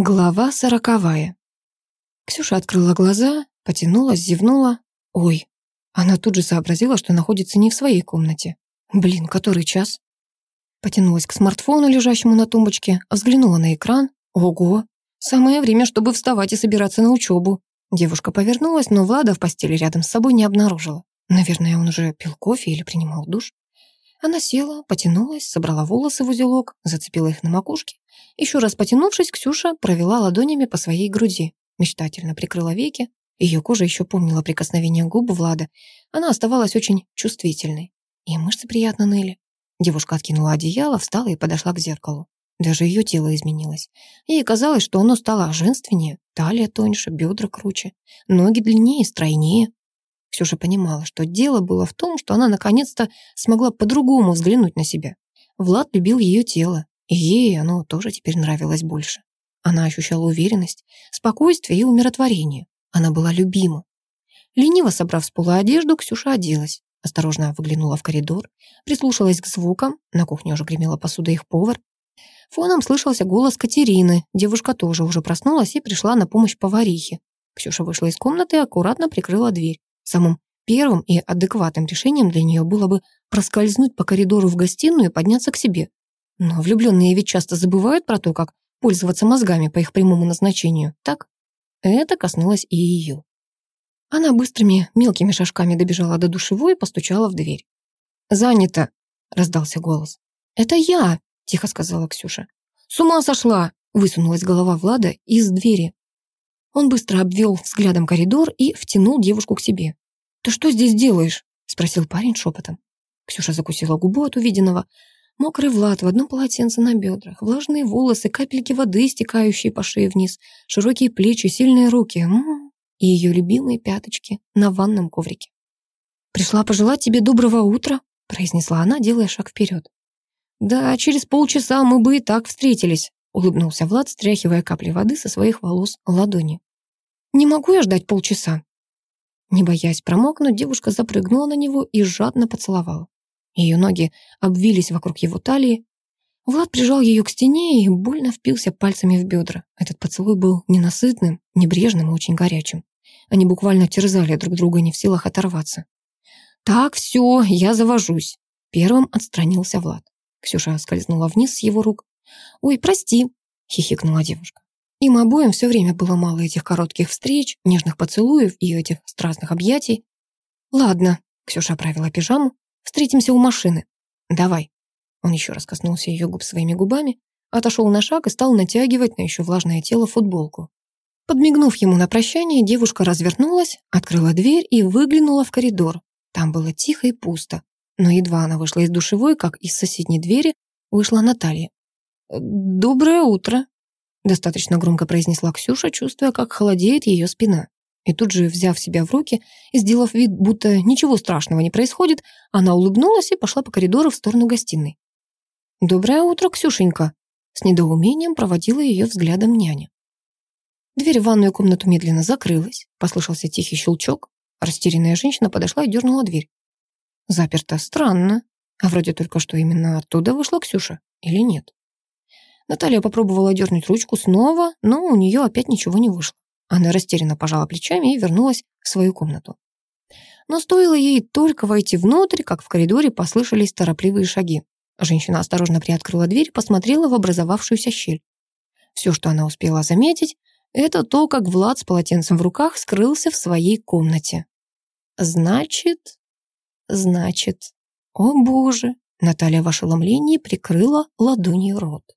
Глава сороковая. Ксюша открыла глаза, потянулась, зевнула. Ой, она тут же сообразила, что находится не в своей комнате. Блин, который час? Потянулась к смартфону, лежащему на тумбочке, взглянула на экран. Ого, самое время, чтобы вставать и собираться на учебу. Девушка повернулась, но Влада в постели рядом с собой не обнаружила. Наверное, он уже пил кофе или принимал душ. Она села, потянулась, собрала волосы в узелок, зацепила их на макушке. Еще раз потянувшись, Ксюша провела ладонями по своей груди, мечтательно прикрыла веки. Ее кожа еще помнила прикосновение губ Влада. Она оставалась очень чувствительной. И мышцы приятно ныли. Девушка откинула одеяло, встала и подошла к зеркалу. Даже ее тело изменилось. Ей казалось, что оно стало женственнее, талия тоньше, бедра круче, ноги длиннее, стройнее. Ксюша понимала, что дело было в том, что она наконец-то смогла по-другому взглянуть на себя. Влад любил ее тело, и ей оно тоже теперь нравилось больше. Она ощущала уверенность, спокойствие и умиротворение. Она была любима. Лениво собрав с пола одежду, Ксюша оделась. Осторожно выглянула в коридор, прислушалась к звукам. На кухне уже гремела посуда их повар. Фоном слышался голос Катерины. Девушка тоже уже проснулась и пришла на помощь поварихе. Ксюша вышла из комнаты и аккуратно прикрыла дверь. Самым первым и адекватным решением для нее было бы проскользнуть по коридору в гостиную и подняться к себе. Но влюбленные ведь часто забывают про то, как пользоваться мозгами по их прямому назначению, так? Это коснулось и ее. Она быстрыми, мелкими шажками добежала до душевой и постучала в дверь. «Занято!» — раздался голос. «Это я!» — тихо сказала Ксюша. «С ума сошла!» — высунулась голова Влада из двери. Он быстро обвел взглядом коридор и втянул девушку к себе. «Ты что здесь делаешь?» — спросил парень шепотом. Ксюша закусила губу от увиденного. Мокрый Влад в одном полотенце на бедрах, влажные волосы, капельки воды, стекающие по шее вниз, широкие плечи, сильные руки. М -м -м, и ее любимые пяточки на ванном коврике. «Пришла пожелать тебе доброго утра», — произнесла она, делая шаг вперед. «Да, через полчаса мы бы и так встретились», — улыбнулся Влад, стряхивая капли воды со своих волос ладони. Не могу я ждать полчаса. Не боясь промокнуть, девушка запрыгнула на него и жадно поцеловала. Ее ноги обвились вокруг его талии. Влад прижал ее к стене и больно впился пальцами в бедра. Этот поцелуй был ненасытным, небрежным и очень горячим. Они буквально терзали друг друга, не в силах оторваться. «Так, все, я завожусь», — первым отстранился Влад. Ксюша скользнула вниз с его рук. «Ой, прости», — хихикнула девушка. Им обоим все время было мало этих коротких встреч, нежных поцелуев и этих страстных объятий. «Ладно», — Ксюша оправила пижаму, — «встретимся у машины». «Давай». Он еще раз коснулся ее губ своими губами, отошел на шаг и стал натягивать на еще влажное тело футболку. Подмигнув ему на прощание, девушка развернулась, открыла дверь и выглянула в коридор. Там было тихо и пусто. Но едва она вышла из душевой, как из соседней двери вышла Наталья. «Доброе утро», Достаточно громко произнесла Ксюша, чувствуя, как холодеет ее спина. И тут же, взяв себя в руки и сделав вид, будто ничего страшного не происходит, она улыбнулась и пошла по коридору в сторону гостиной. «Доброе утро, Ксюшенька!» С недоумением проводила ее взглядом няня. Дверь в ванную комнату медленно закрылась, послышался тихий щелчок. Растерянная женщина подошла и дернула дверь. Заперто. Странно. А вроде только что именно оттуда вышла Ксюша. Или нет? Наталья попробовала дернуть ручку снова, но у нее опять ничего не вышло. Она растерянно пожала плечами и вернулась в свою комнату. Но стоило ей только войти внутрь, как в коридоре послышались торопливые шаги. Женщина осторожно приоткрыла дверь и посмотрела в образовавшуюся щель. Все, что она успела заметить, это то, как Влад с полотенцем в руках скрылся в своей комнате. Значит, значит, о боже, Наталья в ошеломлении прикрыла ладонью рот.